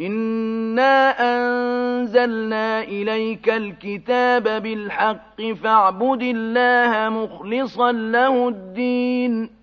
إِنَّا أَنزَلْنَا إِلَيْكَ الْكِتَابَ بِالْحَقِّ فَاعْبُدِ اللَّهَ مُخْلِصًا لَّهُ الدِّينَ